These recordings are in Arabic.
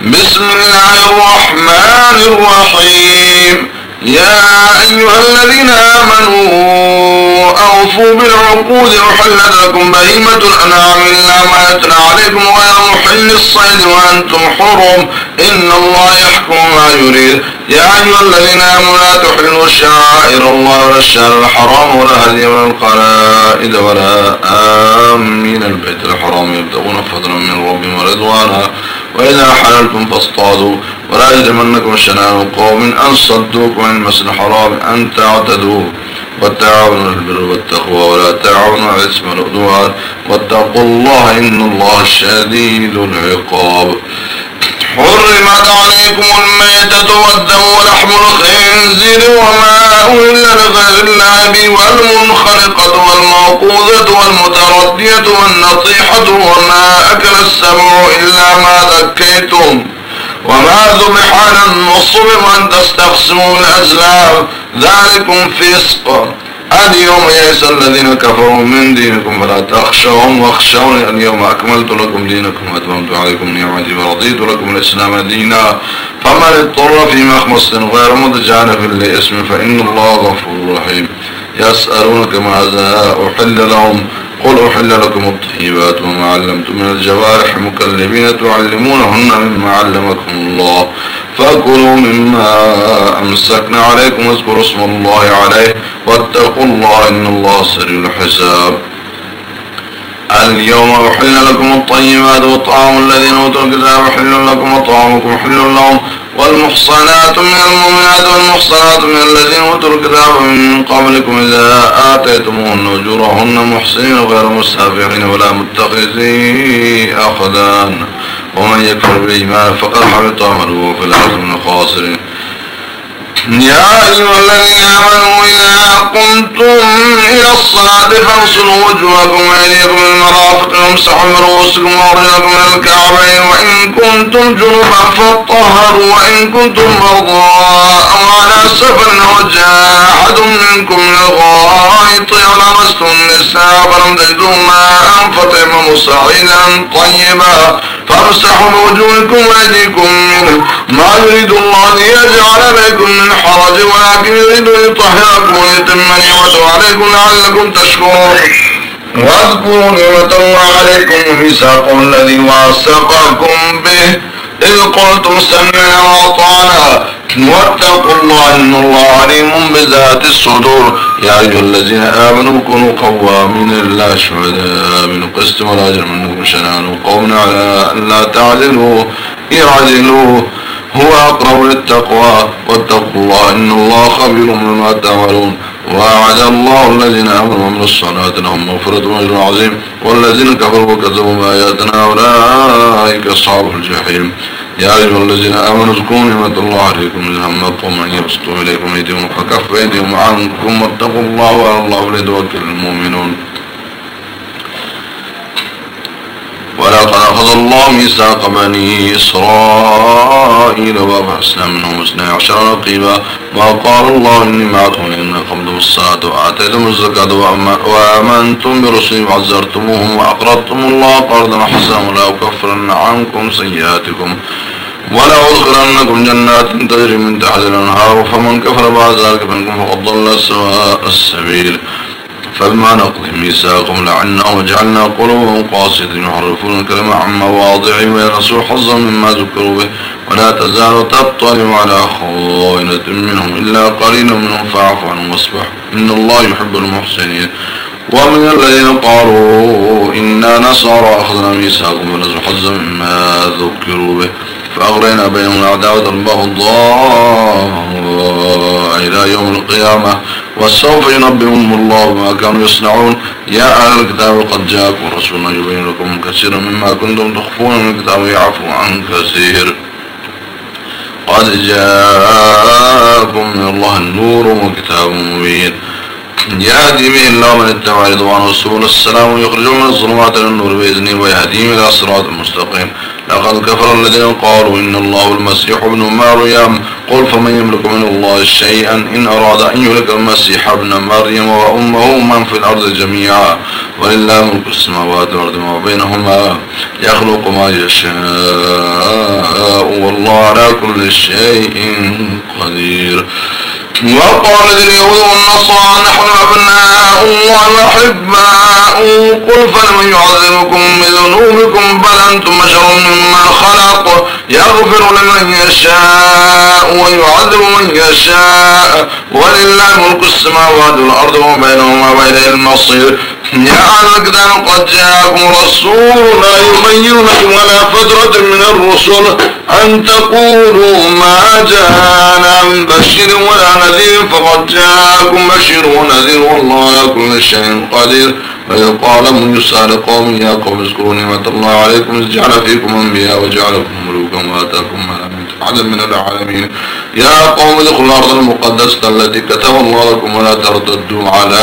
بسم الله الرحمن الرحيم. يا أيها الذين آمنوا أوفوا بالعقود أحلت لكم بهيمة الأنعام إلا ما يتلى عليكم غير محل الصيد وأنتم حرم. إن الله يحكم ما يريد. يا أيها الذين آمنوا لا تحلوا شعائر الله ولا الشهر الحرام ولا هدي ولا القلائد ولا آمين. البيت الحرام يبتغون فضلا من ربهم ورضوانا. وإذا حللتم فاصطادوا ولا يجرمنكم شنان قوم أن صدوكم عن المسجد الحرام أن تعتدوا. وتعاونوا البر والتقوى ولا تعاونوا على الإثم والعدوان. واتقوا الله إن الله شديد العقاب. حرمت عليكم الميتة والدم ولحم الخنزير وما أهل لغير الله به والمنخرقة والموقوذة والمتردية والنطيحة وما أكل السبع إلا ما ذكيتم وما ذبح على النصب وأن تستقسموا الأزلام ذلكم فسق. اليوم يئس الذين كفروا من دينكم فلا تخشوهم واخشوني. اليوم أكملت لكم دينكم وأتممت عليكم نعمتي ورضيت لكم الإسلام دينا. فمن اضطر في مخمص غير متجانف لاسم فإن الله غفور رحيم. يسألونك ماذا أحل لهم؟ قل أحل لكم الطيبات وما علمتم من الجوارح مكلبين تعلمونهن مما علمكم الله فكلوا مما أمسكنا عليكم واذكروا اسم الله عليه واتقوا الله إن الله سريع الحساب اليوم أحل لكم الطيبات وطعام الذين أوتوا الكتاب حل لكم وطعامكم حل لهم والمحصنات من المؤمنات والمحصنات من الذين أوتوا الكتاب من قبلكم إذا آتيتموهن أجورهن محسنين غير مسافحين ولا متخذي أخدان ومن يكفر بالإيمان فقد حبط عمله في من الخاسرين يا أيها الذين آمنوا إذا قمتم إلى الصلاة فاغسلوا وجوهكم وأيديكم المرافق وامسحوا برؤوسكم وأرجلكم إلى الكعبين وإن كنتم جنبا فاطهروا وإن كنتم مرضى أو على سفر وجاء أحد منكم من الغائط أو لمستم النساء فلم تجدوا ماء فتيمموا صعيدا طيبا فامسحوا بوجوهكم وأيديكم منه. ما يريد الله ليجعل عليكم من حرج ولكن يريد أن يطهركم ويتم نعمته عليكم لعلكم تشكرون. واذكروا نعمة الله عليكم وميثاقه الذي واثقكم به. إذ قلتم سمعنا وأطعنا. واتقوا الله إن الله عليم بذات الصدور. يا أيها الذين آمنوا كونوا قوامين لله شهداء بالقسط ولا يجرمنكم شنان قوم على أن لا تعدلوا. اعدلوا. هو أقرب للتقوى. واتقوا الله إن الله خبير بما تعملون. وأعد الله الذين آمنوا وعملوا الصالحات لهم مغفرة وأجر عظيم. والذين كفروا وكذبوا بآياتنا أولئك أصحاب الجحيم. يا أيها الذين آمنوا اذكروا نعمة الله عليكم إذ هم قوم أن يبسطوا إليكم أيديهم فكف أيديهم عنكم واتقوا الله وعلى الله فليتوكل المؤمنون. ولقد أخذ الله ميثاق بني إسرائيل وبعثنا منهم اثني عشر رقيبا. وقال الله إني معكم إن قمتم الصلاة وآتيتم الزكاة وآمنتم برسلي وعزرتموهم وأقرضتم الله قرضا حسنا ولا أكفرن عنكم سيئاتكم. ولا أدخلنكم جنات تجري من تحت الأنهار فمن كفر بعد ذلك منكم فقد ضل سواء السبيل. فبما نقض ميثاقهم لعنا وجعلنا قلوبهم قاسية يحرفون الكلمة عن مواضعه وينسوا حظا مما ذكروا به ولا تزال تطلع على خائنة منهم إلا قليلا منهم فاعف عنهم واصبح إن الله يحب المحسنين. ومن الذين قالوا إنا نصارى أخذنا ميثاقهم ونزل حظا مما ذكروا به. فأغرينا بينهم العداوة البغضاء إلى يوم القيامة وسوف ينبئهم الله بما كانوا يصنعون. يا أهل الكتاب قد جاءكم رسولنا يبين لكم كثيرا مما كنتم تخفون من الكتاب. يعفو عن كثير. قد جاءكم من الله النور وكتاب مبين. يهدي به الله من اتبع رضوانه سبل السلام ويخرجهم من الظلمات إلى النور بإذنه ويهديهم إلى صراط مستقيم. لقد كفر الذين قالوا إن الله المسيح ابن مريم. قل فمن يملك من الله شيئا إن أراد أن يهلك المسيح ابن مريم وأمه من في الأرض جميعا. ولله ملك السماوات والأرض وما بينهما يخلق ما يشاء والله على كل شيء قدير. وقال اليهود والنصارى نحن أبناء الله قل فلمن يعذبكم بذنوبكم بل أنتم بشر ممن خلق يغفر لمن يشاء ويعذب من يشاء ولله ملك السماوات والأرض وما بينهما وإليه المصير. يا الكتاب قد جاءكم رسولنا يبين لكم على فترة من الرسل أن تقولوا ما جاءنا من بشير ولا نذير فقد جاءكم بشير ونذير والله على كل شيء قدير. وإذ قال موسى لقوم يا قوم اذكروا نعمة الله عليكم إذ جعل فيكم أنبياء وجعلكم ملوكا وآتاكم ما لم أحدا من العالمين. يا قوم ادخلوا الأرض المقدسة التي كتب الله لكم ولا ترتدوا على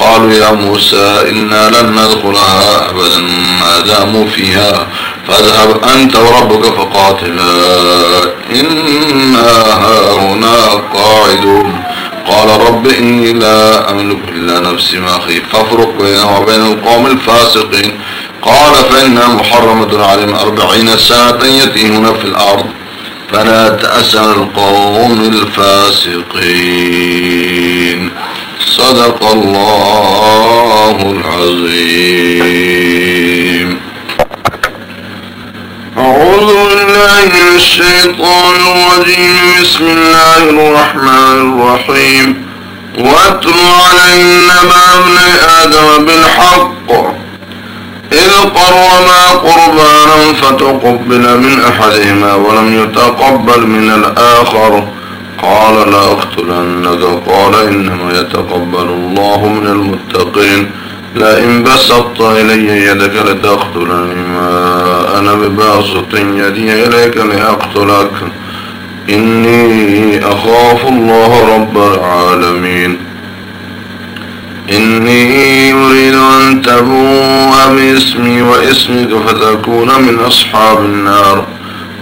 قالوا يا موسى إنا لن ندخلها أبدا ما داموا فيها. فاذهب أنت وربك فقاتلا إنا هنا قاعدون. قال رب إني لا أملك إلا نفسي ما أخي فافرق بينه وبين القوم الفاسقين. قال فإنها محرمة عليهم أربعين سنة يتيهون في الأرض. فلا تأسن القوم الفاسقين. صدق الله العظيم. أعوذ بالله من الشيطان الرجيم. بسم الله الرحمن الرحيم. واتل عليهم نبأ ابن آدم بالحق. إذ قربا قربانا فتقبل من أحدهما ولم يتقبل من الآخر. قال لا أقتلنك. قال إنما يتقبل الله من المتقين. لئن بسطت إلي يدك لتقتلني. ما أنا بباسط يدي إليك لأقتلك. إني أخاف الله رب العالمين. إني أريد أن تبوء باسمي واسمك فتكون من أصحاب النار.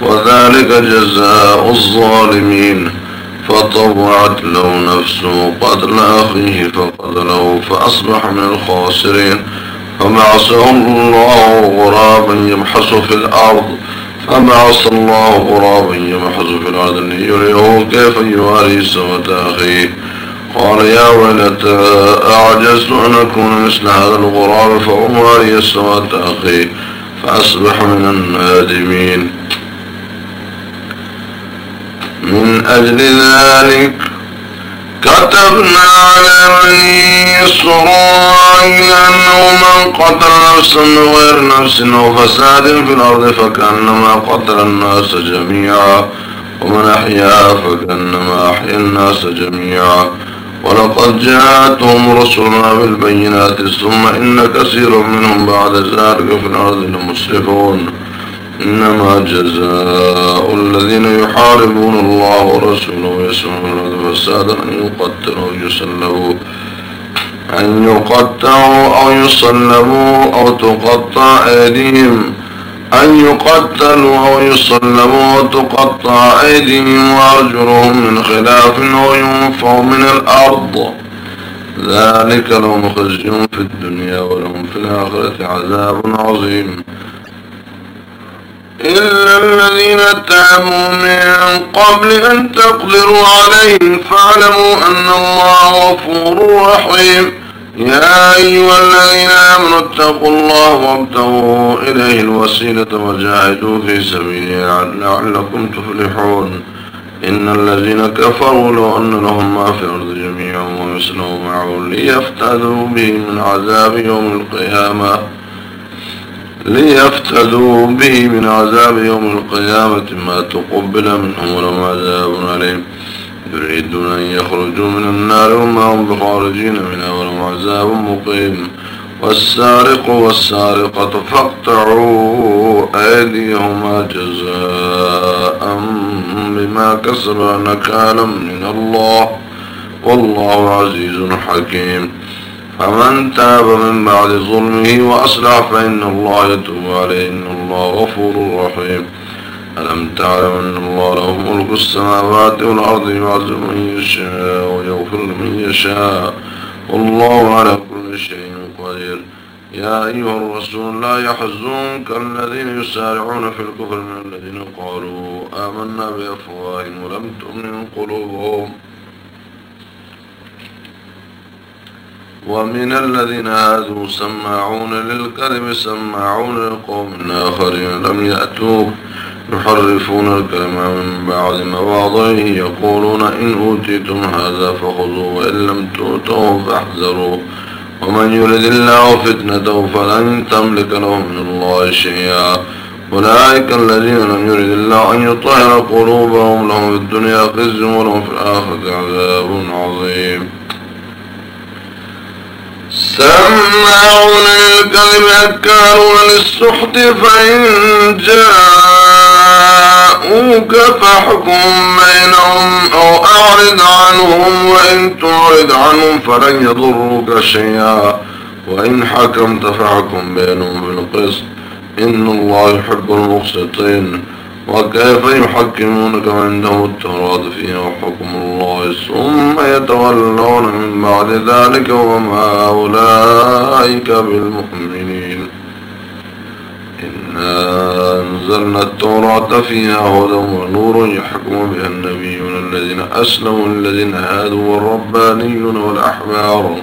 وذلك جزاء الظالمين. فطوعت له نفسه قتل أخيه فقتله فأصبح من الخاسرين. فبعثه الله غرابا يبحث في الأرض فبعث الله غرابا يبحث في الأرض ليريه كيف يواري سوة أخيه. قال يا ويلتى أعجزت أن أكون مثل هذا الغراب فأواري سوة أخيه فأصبح من النادمين. من أجل ذلك كتبنا على بني إسرائيل أنه من قتل نفسا بغير نفس أو فساد في الأرض فكأنما قتل الناس جميعا ومن أحيا فكأنما أحيا الناس جميعا ولقد جاءتهم رسلنا بالبينات ثم إن كثير منهم بعد ذلك في الأرض لمسرفون إنما جزاء الذين يحاربون الله ورسوله ويسمعون الأرض فسادا أن يقتلوا أو يسلبوا. أن يقتلوا أو يصلبوا أو تقطع أيديهم. أن يقتلوا أو يصلبوا وتقطع أيديهم وأرجلهم من خلاف وينفوا من الأرض. ذلك لهم خزي في الدنيا ولهم في الآخرة عذاب عظيم. إلا الذين تابوا من قبل أن تقدروا عليهم فاعلموا أن الله غفور رحيم. يا أيها الذين آمنوا اتقوا الله وابتغوا إليه الوسيلة وجاهدوا في سبيله لعلكم تفلحون. إن الذين كفروا لو أن لهم ما في الأرض جميعا ومثله معه ليفتدوا به من عذاب يوم القيامة. ليفتدوا به من عذاب يوم القيامة ما تقبل منهم ولهم عذاب عليم يريدون أن يخرجوا من النار وما هم بخارجين منها ولهم عذاب مقيم. والسارق والسارقة فاقطعوا أيديهما جزاء بما كسب نكالا من الله. والله عزيز حكيم. فمن تاب من بعد ظلمه وأصلح فإن الله يتوب عليه إن الله غفور رحيم. ألم تعلم أن الله له ملك السماوات والأرض يعز من يشاء ويغفر لمن يشاء. والله على كل شيء قدير. يا أيها الرسول لا يحزنك الذين يسارعون في الكفر من الذين قالوا آمنا بأفواههم ولم تؤمن قلوبهم. ومن الذين هادوا سماعون للكذب سماعون لقوم آخرين لم يأتوك يحرفون الكلمة من بعد مواضعه يقولون إن أوتيتم هذا فخذوه وإن لم تؤتوه فاحذروا ومن يرد الله فتنته فلن تملك له من الله شيئا أولئك الذين لم يرد الله أن يطهر قلوبهم لهم في الدنيا خزي ولهم في الآخرة عذاب عظيم سماعون للكذب أكارون للسحت فإن جاءوك فاحكم بينهم أو أعرض عنهم وإن تعرض عنهم فلن يضروك شيئا وإن حكمت فاحكم بينهم بالقسط. إن الله يحب المقسطين. وكيف يحكمونك عندهم التوراة فيها حكم الله ثم يتولون من بعد ذلك وما أولئك بالمؤمنين. إنا أنزلنا التوراة فيها هدى ونور يحكم بها النبيون الذين أسلموا الذين هادوا والربانيون والأحبار.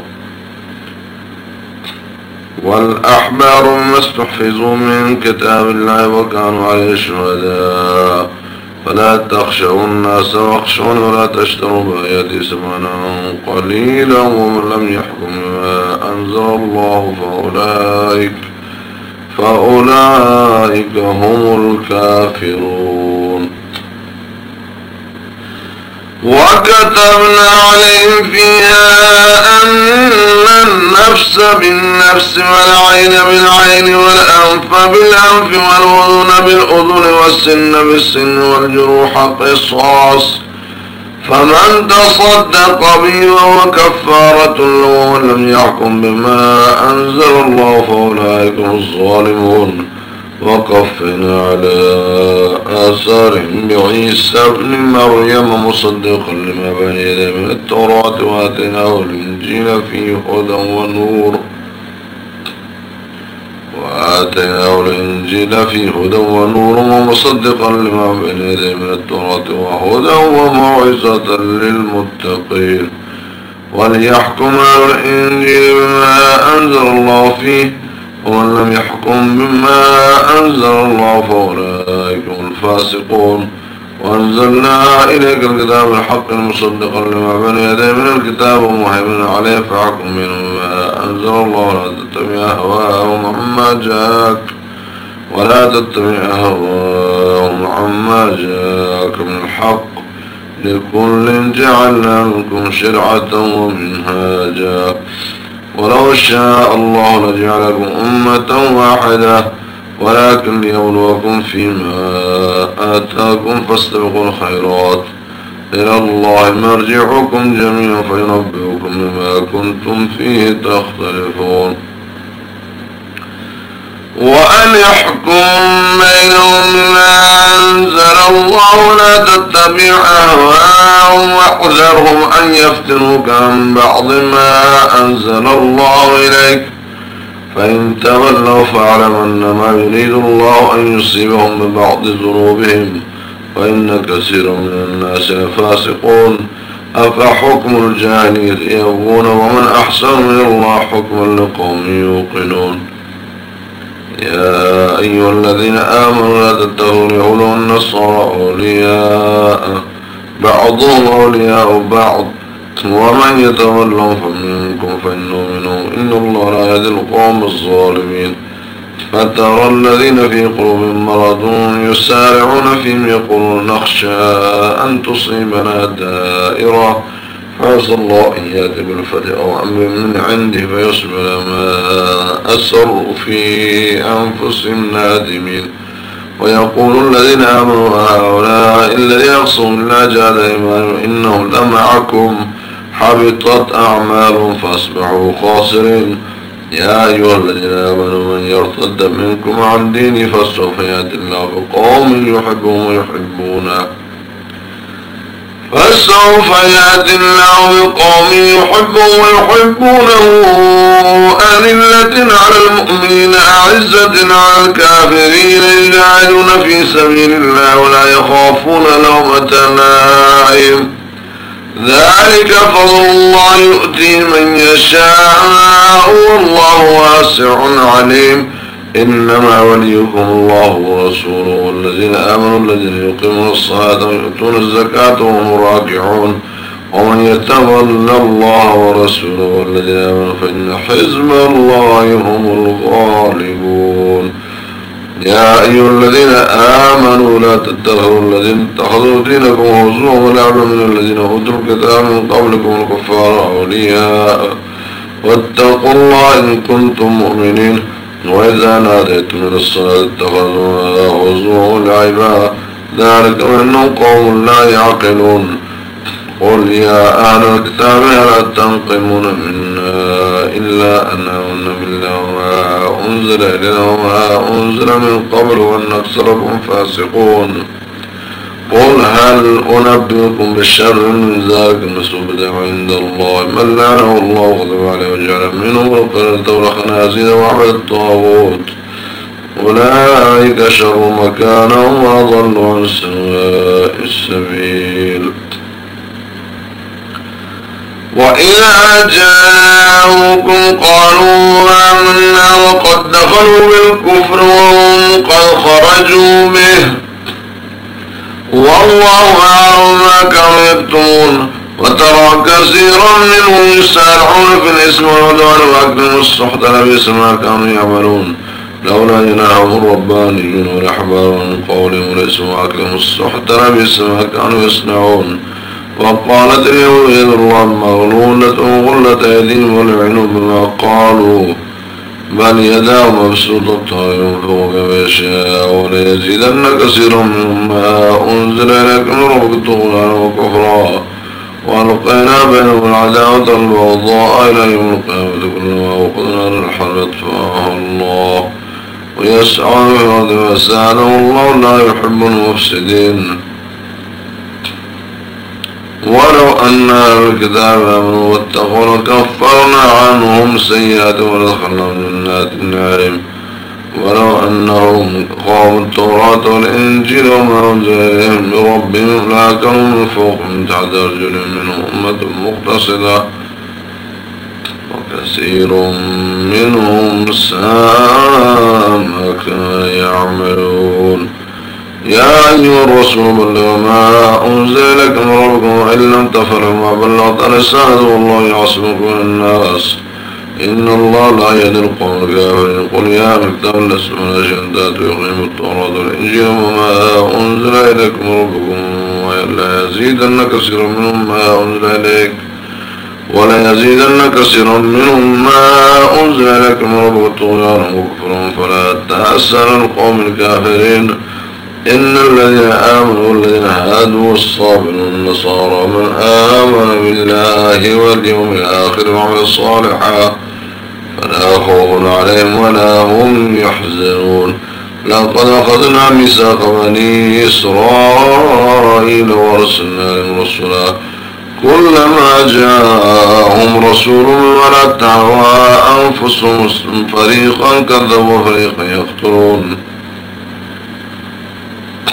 والأحبار ما استحفظوا من كتاب الله وكانوا عليه شهداء. فلا تخشوا الناس واخشون ولا تشتروا بآياتي ثمنا قليلا ومن لم يحكم ما أنزل الله فأولئك فأولئك هم الكافرون. وكتبنا عليهم فيها أن النفس بالنفس والعين بالعين والأنف بالأنف والأذن بالأذن والسن بالسن والجروح قصاص. فمن تصدق به وهو كفارة له ولم يحكم بما أنزل الله فأولئك هم الظالمون. وقفنا على آثارهم بعيسى ابن مريم مصدقا لما بين يديه من التوراة وآتيناه الإنجيل فيه هدى ونور. وآتيناه الإنجيل فيه هدى ونور ومصدقا لما بين يديه من التوراة وهدى وموعظة للمتقين. وليحكم الإنجيل بما أنزل الله فيه ومن لم يحكم بما أنزل الله فأولئك هم الفاسقون. وأنزلنا إليك الكتاب الحق المصدقا لما بين يديه من الكتاب ومهيمن عليه فحكم ما أنزل الله. لا تتبع أهواءهم عما جاءك ولا تتبع أهواءهم عما جاءك من الحق. لكل جعلنا لكم شرعة ومنهاجا. ولو شاء الله لجعلكم أمة واحدة ولكن ليبلوكم فيما آتاكم فاستبقوا الخيرات. إلى الله مرجعكم جميعا فينبئكم بما كنتم فيه تختلفون. وأن يحكم بينهم بما أنزل الله لا تتبع أهواءهم واحذرهم أن يفتنوك عن بعض ما أنزل الله إليك. فإن تولوا فاعلم أنما يريد الله أن يصيبهم ببعض ذنوبهم وإن كثيرا من الناس لفاسقون. أفحكم الجاهلية يبغون ومن أحسن من الله حكما لقوم يوقنون. يا أيها الذين آمنوا لا تتخذوا اليهود والنصارى أولياء. بعضهم أولياء بعض. ومن يتولهم فمنكم فإنه منهم. إن الله لا يهدي القوم الظالمين. فترى الذين في قلوبهم مرض يسارعون فيهم يقولون نخشى أن تصيبنا دائرة. فعسى الله أن يأتي بالفتح أو أمر من عنده فيصبر ما أسروا في أنفسهم نادمين. ويقول الذين آمنوا هؤلاء الذين يقصوا الله جعل إيمان إنه لمعكم حبطت أعمال فأصبحوا خاسرين. يا أيها الذين آمنوا من يرتد منكم عن ديني فسوف يأتي الله بقوم يحبهم ويحبونه. فسوف يأتي الله بقوم يحبهم ويحبونه أذلة على المؤمنين أعزة على الكافرين يجاهدون في سبيل الله ولا يخافون لومة لائم ذلك فضل الله يؤتي من يشاء والله واسع عليم. إنما وليكم الله ورسوله والذين آمنوا الذين يقيمون الصلاة ويؤتون الزكاة وهم راكعون. ومن يتولى الله ورسوله والذين آمنوا فإن حزب الله هم الغالبون. يا أيها الذين آمنوا لا تتخذوا الذين اتخذوا دينكم وهزوا ولعبا من الذين أوتوا الكتاب من قبلكم الكفار أولياء. واتقوا الله إن كنتم مؤمنين. وإذا ناديتم من الصلاة اتخذوا هزوا ولعبا ذلك وإنهم قوم لا يعقلون. قل يا أهل الكتاب هل تنقمون منا إلا أن آمنا بالله وما أنزل إلينا وما أنزل من قبل وأن أكثركم فاسقون. قل هل أنبئكم بالشر من ذلك المسؤول عند الله؟ من لعنه الله وغضب عليه وجعل منهم القردة والخنازير وعبد الطاغوت. أولئك شر مكانا وأضلوا عن سواء السبيل. وإذا جاءوكم قالوا آمنا وقد دخلوا بالكفر وهم قد خرجوا به. والله أعلم ما كانوا يكتمون وترى كثيرا منهم يسارعون في الاسم والعدوان وأكلهم السحت لبئس ما كانوا يعملون. لولا ينههم الربانيون والأحبار من قولهم ليسوا وأكلهم السحت لبئس ما كانوا يصنعون. وقالت اليهود يد الله مغلولة غلت أيديهم ولعنوا بما قالوا. بل يداه مبسوطة ينفق كما يشاء وليزيدن كثيرا منهم ما أنزل إليك من ربك طغيانا وكفرا. وألقينا بينهم العداوة البغضاء إلى يوم القيامة كلما وقدنا للحرب يطفأها الله. ويسعى في الأرض فسأله الله لا يحب المفسدين. ولو أن الكتاب آمنوا واتقوا لكفرنا عنهم سيئات ودخلنا جنات النعيم. ولو أنهم قاموا التوراة والإنجيل وما أنزل إليهم بربهم لأكلوا من فوق من تحت أرجلهم منهم أمة مقتصدة وكثير منهم ساء ما كانوا يعملون. يا أيها الرسول بلغ ما أنزل من ربكم وإن لم تفعلوا ما بلغت رسالة والله يعصمك من الناس. إن الله لا يهدي القوم الكافرين. قل يا مكتب الأسماء شهدات يقيم التوراة والإنجيل وما أنزل إليكم من ربكم وإلا يزيدن كثيرا منهم ما أنزل إليك. ولا يزيدن كثيرا منهم ما أنزل إليكم من ربكم طغيانا وكفرا. فلا تأسر القوم الكافرين. إن الذين آمنوا والذين هادوا والصابرون النصارى من آمن بالله واليوم الآخر وعمل صالحا فلا خوف عليهم ولا هم يحزنون لقد أخذنا ميثاق بني إسرائيل ورسلنا لهم رسلا كلما جاءهم رسول ولا تعوى أنفسهم فريقا كذبوا فريقا يقتلون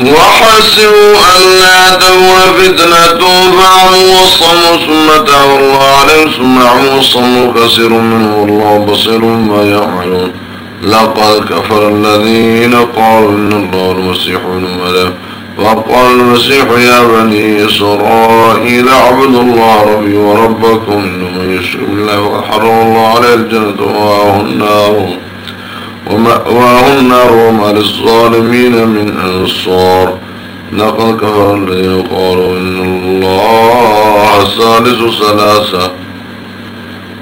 وحسبوا أن تكون فتنة فعموا وصموا ثم الله عليهم ثم عموا وصموا كثير منهم والله بصير ما يعملون. لقد كفر الذين قالوا إن الله المسيح ابن مريم. وقال المسيح يا بني إسرائيل اعبدوا الله ربي وربكم إنه من يشرك بالله فقد حرم الله عليه الجنة ومأواه النار. ومأواه النار وما للظالمين من أنصار. لقد كفر الذين قالوا إن الله ثالث ثلاثة.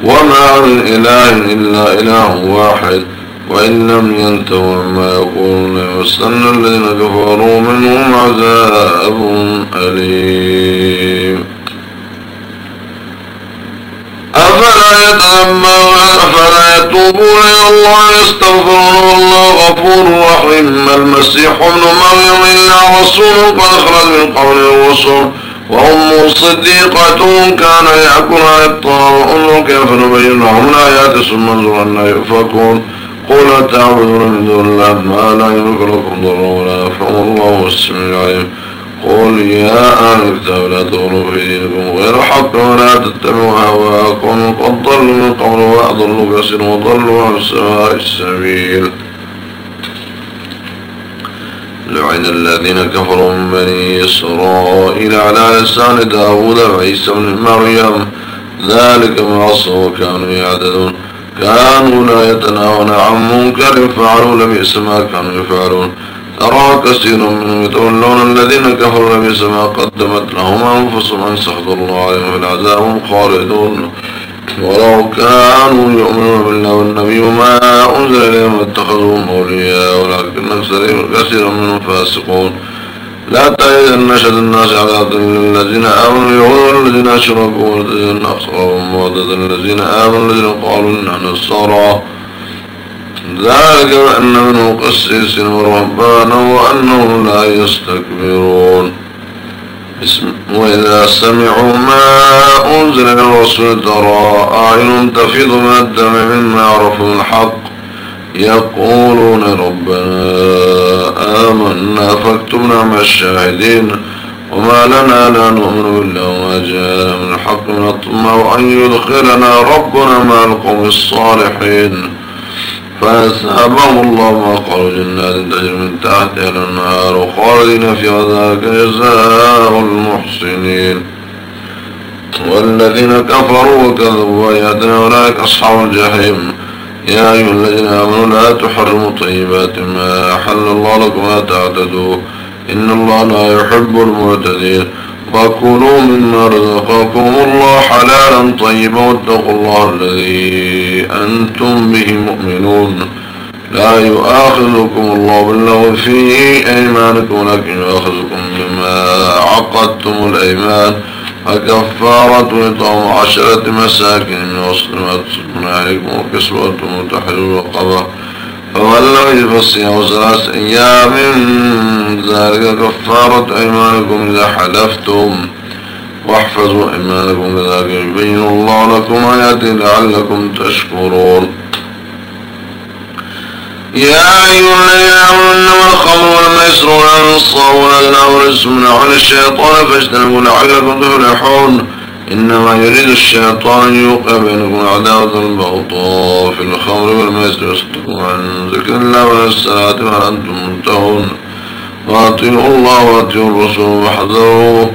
وما من إله إلا إله واحد. وإن لم ينتهوا عما يقولون يمسن الذين كفروا منهم عذاب أليم. أفلا يتأملون أفلا يتوبون إلى الله يستغفرون والله غفور رحيم. المسيح ابن مريم إلا رسول قد خرج من قبل الرسل وأم صديقة كان يأكلها الطعام انظر كيف نبين لهم الآيات ثم انظر أن يؤفكون. قل تعبدون من دون الله ما لا يملك لكم ضر ولا يفهم الله السميع العليم. قل يا أهل الكتاب لا تغلوا في دينكم غير حق ولا تتبعوا هواكم قد ضلوا من قبل وأضلوا كثيرا وضلوا عن سواء السبيل. لعن الذين كفروا من بني إسرائيل على لسان داود وعيسى بن مريم. ذلك ما عصوا وكانوا يعددون كانوا لا يتناهون عن منكر فعلوا لبئس ما كانوا يفعلون. ترى كثيرا منهم يتولون الذين كفروا لبئس ما قدمت لهم أنفسهم أن سخط الله عليهم في العذاب خالدون. ولو كانوا يؤمنون بالله والنبي وما أنزل إليهم اتخذوهم أولياء ولكن أكثر كثيرا منهم فاسقون. لا تجد أشد الناس عذابا للذين آمنوا اليهود والذين أشركوا والذين أخصرهم وعدد الذين آمنوا الذين قالوا إننا نصارى. ذلك بأن منهم قسيس ورهبانا وأنهم لا يستكبرون. وإذا سمعوا ما أنزل الرسول ترى أعين تفيض من الدم مما عرفوا الحق. يقولون ربنا آمنا فاكتبنا مع الشاهدين وما لنا لا نؤمن بالله وما جاء من الحق من الطمع أن يدخلنا ربنا مع القوم الصالحين. فأسهبهم الله ما قالوا جنات تجري من تحتها الأنهار خالدين في ذلك جزاء المحسنين. والذين كفروا وكذبوا بآياتنا أولئك أصحاب الجحيم. يا أيها الذين آمنوا لا تحرموا طيبات ما أحل الله لكم لا تعتدوا. إن الله لا يحب المعتدين. وكلوا مما رزقكم الله حلالا طيبا واتقوا الله الذي أنتم به مؤمنون. لا يؤاخذكم الله بالله في أيمانكم لكن يؤاخذكم بما عقدتم الأيمان. فكفارة إطعام عشرة مساكن من وصل ما تصبون عليكم وكسوتهم وتحرير رقبة يجد فالصيام ثلاث أيام ذلك كفارة أيمانكم إذا حلفتم. واحفظوا أيمانكم كذلك يبين الله لكم آياته لعلكم تشكرون. يا أيها الذين آمنوا إنما الخمر والميسر والأنصار والأزلام والرجس من الشيطان فاجتنبوا لعلكم تفلحون. إنما يريد الشيطان يوقع بينكم عداوة البغضاء في الخمر والميسر ويصدكم عن ذكر الله والصلاة وأنتم منتهون. وأطيعوا الله وأطيعوا الرسول واحذروا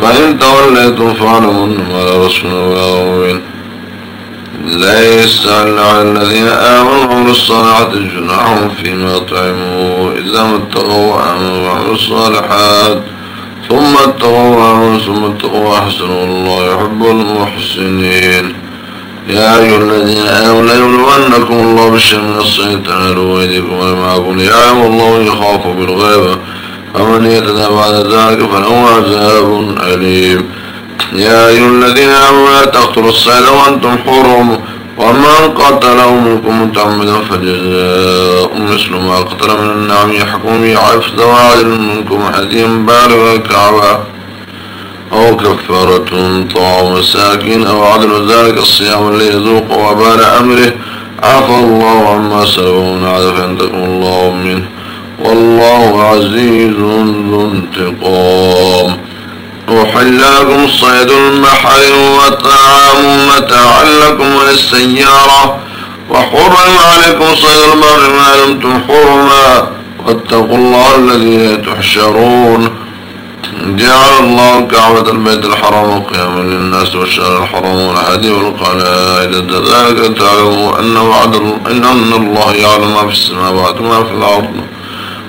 فإن توليتم فاعلموا أنما لا رسول ولا مؤمن. ليس على الذين آمنوا وعملوا الصالحات جناح فيما طعموا. إذا ما اتقوا وآمنوا وعملوا الصالحات ثم اتقوا ثم اتقوا وأحسنوا والله يحب المحسنين. يا أيها الذين آمنوا ليبلونكم الله بالشر من الصيد تنالوا أيديكم ومعكم ليعلم الله يخاف بالغيبة فمن يتدى بعد ذلك فله عذاب أليم. يا أيها الذين آمنوا لا تقتلوا الصيد وأنتم حرم. ومن قتله منكم متعمدا فجزاء مثل ما قتل من النعم يحكم به عفز وعدل منكم حديم بالغ الكعبة. أو كفارة طعام مساكين أو عدل ذلك الصيام ليذوق وبال أمره. عفى الله عما سلفه عاد فينتقم الله منه. والله عزيز ذو انتقام. أحل لكم صيد المحرم وطعام متاعا لكم وللسيارة وحرم عليكم صيد البر ما لم حرما واتقوا الله الذي تحشرون. جعل الله كعبة البيت الحرام قياما للناس والشهر الحرام والهدي والقلائد. ذلك تعلموا أن وعد إن أن الله يعلم ما في السماوات وما في الأرض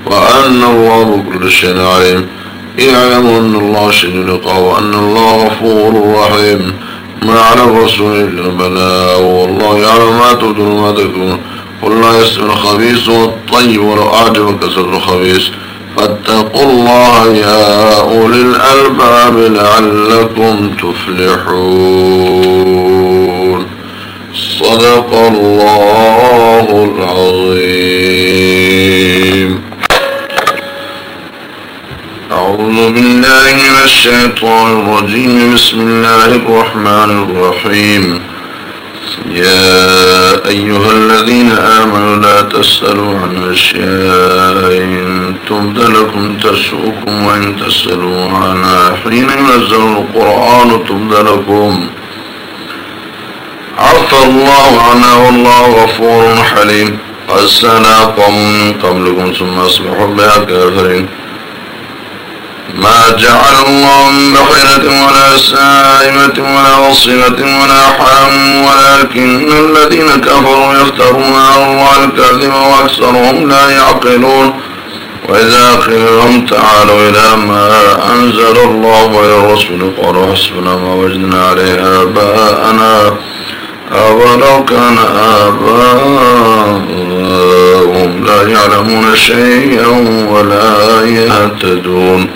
وأن الله بكل شيء عليم. اعلموا أن الله شديد العقاب وأن الله غفور رحيم. ما على الرسول إلا البلاء. والله يعلم ما تبدون ما تكون قل لا يستوي الخبيث والطيب ولو أعجبك كسر الخبيث. فاتقوا الله يا أولي الألباب لعلكم تفلحون. صدق الله العظيم. أعوذ بالله من الشيطان الرجيم. بسم الله الرحمن الرحيم. يا أيها الذين آمنوا لا تسألوا عن أشياء إن تبد لكم تسؤكم وإن تسألوا عنها حين ينزل القرآن تبد لكم. عفى الله عنها والله غفور حليم. قد سنى قوم من قبلكم ثم أصبحوا بها كافرين. ما جعل الله من بحيرة ولا سائمة ولا وصلة ولا حام ولكن الذين كفروا يفترون على الله الكذب وأكثرهم لا يعقلون. وإذا قيل لهم تعالوا إلى ما أنزل الله وإلى الرسول قالوا حسبنا ما وجدنا عليه آباءنا. أولو كان آباؤهم لا يعلمون شيئا ولا يهتدون.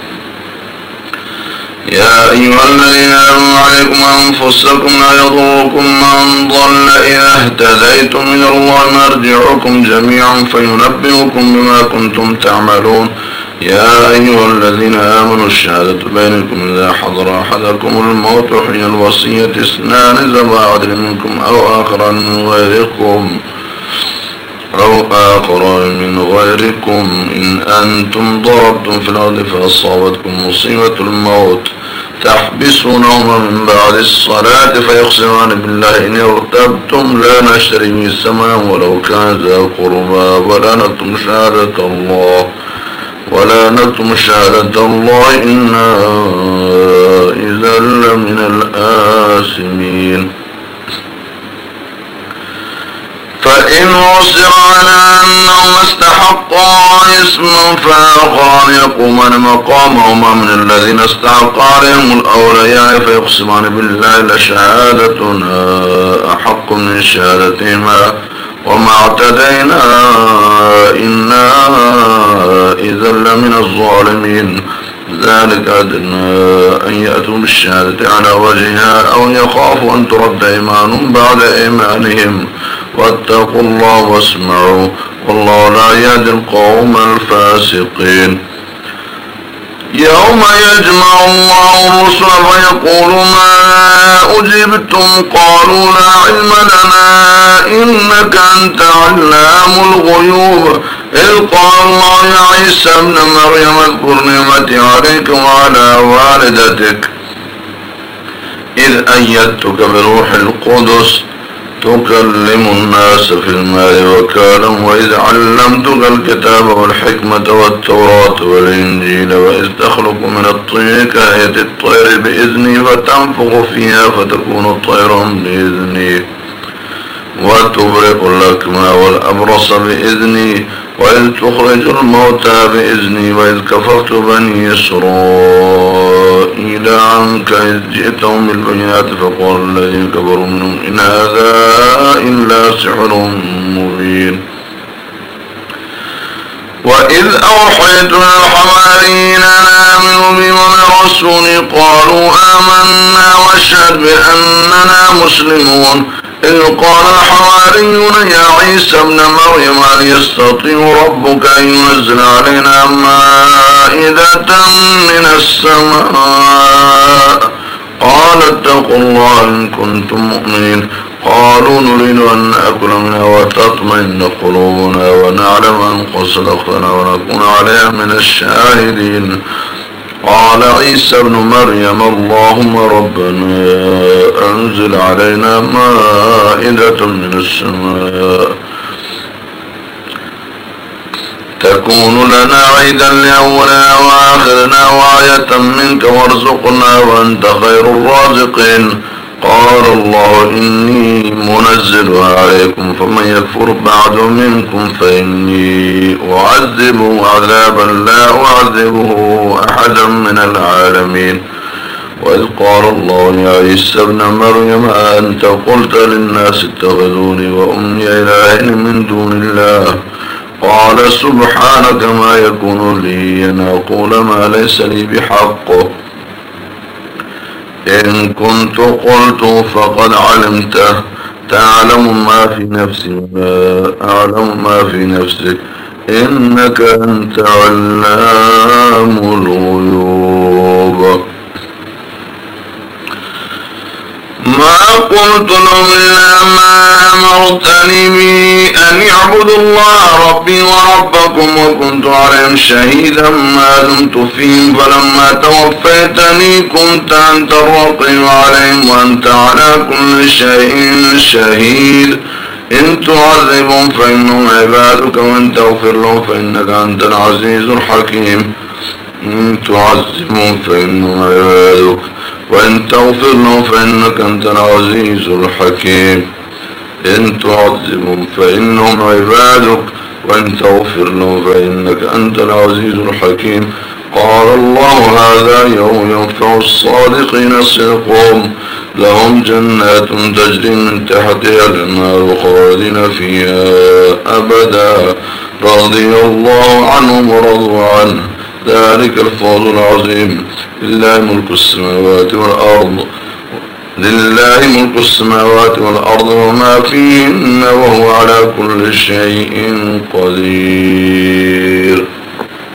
يا أيها الذين آمنوا عليكم أنفسكم لا يضركم من ضل إذا اهتديتم من الله مرجعكم جميعا فينبئكم بما كنتم تعملون. يا أيها الذين آمنوا الشهادة بينكم إذا حضر أحدكم الموت حين الوصية اثنان ذوى عدل منكم أو آخر من غيركم. أو آخر من غيركم. إن أنتم ضربتم في الأرض فأصابتكم مصيبة الموت. تحبسونهما من بعد الصلاة فيقسمان بالله. إن ارتبتم لا نشتري من السماء ولو كان ذا قربا ولا نكتم شهادة الله. ولا نكتم شهادة الله. إنا إذا لمن الآثمين. فإن عسر على أنهما استحقا إثما فآخران يقومان مقامهما من الذين استحق عليهم الأولياء فيقسمان بالله لشهادتنا أحق من شهادتهما وما اعتدينا إنا إذا لمن الظالمين. ذلك أدنى أن يأتوا بالشهادة على وجهها أو يخافوا أن ترد إيمان بعد إيمانهم. واتقوا الله واسمعوا. والله لا يهدي القوم الفاسقين. يوم يجمع الله الرسل فيقول ما أجبتم؟ قالوا لا علم لنا إنك أنت علام الغيوب. إذ قال الله يا عيسى ابن مريم اذكر نعمتي عليك وعلى والدتك. إذ أيدتك بروح القدس تكلم الناس في المال وكالا وإذ علمتك الكتاب والحكمة والتوراة والإنجيل وإذ تخلق من الطير كهية الطير بإذني فتنفخ فيها فتكون طيرا بإذني وتبرئ الأكمى والأبرص بإذني وإذ تخرج الموتى بإذني وإذ كفرت بني إسرائيل. عنك إذ جئتهم بالبينات فقال الذين كفروا منهم إن هذا إلا سحر مبين. وإذ أوحيت الحواريين آمنوا بي وبرسولي قالوا آمنا واشهد بأننا مسلمون. إذ قال الحواريون يا عيسى ابن مريم هل يستطيع ربك أن ينزل علينا مائدة من السماء. قال اتقوا الله إن كنتم مؤمنين. قالوا نريد أن نأكل منها وتطمئن قلوبنا ونعلم أن قد صدقتنا ونكون عليها من الشاهدين. قال عيسى ابن مريم اللهم ربنا أنزل علينا مائدة من السماء. تكون لنا عيدا لأولنا وآخرنا وآية منك وارزقنا وأنت خير الرازقين. قال الله إني منزلها عليكم فمن يكفر بعد منكم فإني أعذبه عذابا لا أعذبه أحدا من العالمين. وإذ قال الله يا عيسى ابن مريم أنت قلت للناس اتخذوني وأمي إلهين من دون الله؟ قال سبحانك ما يكون لي أن أقول ما ليس لي بحق. إن كنت قلت فقد علمته تعلم ما في نفسي وما أعلم ما في نفسك. إنك أنت علام الغيوب. ما قلت لهم إلا ما أمرتني به أن يعبدوا الله ربي وربكم وكنت عليهم شهيدا ما دمت فيهم. فلما توفيتني كنت أنت الرقيب عليهم وأنت على كل شيء شهيد. إن تعذبهم فإنهم عبادك وإن تغفر لهم فإنك أنت العزيز الحكيم. إن تعذبهم فإنهم عبادك. وإن تغفر لهم فإنك أنت العزيز الحكيم. إن تعذبهم فإنهم عبادك وإن تغفر لهم فإنك أنت العزيز الحكيم. قال الله هذا يوم ينفع الصادقين صدقهم. لهم جنات تجري من تحتها الأنهار خالدين فيها أبدا. رضي الله عنهم ورضوا عنه. ذلك الفوز العظيم. لله ملك السماوات والأرض. لله ملك السماوات والأرض وما فيهن وهو على كل شيء قدير.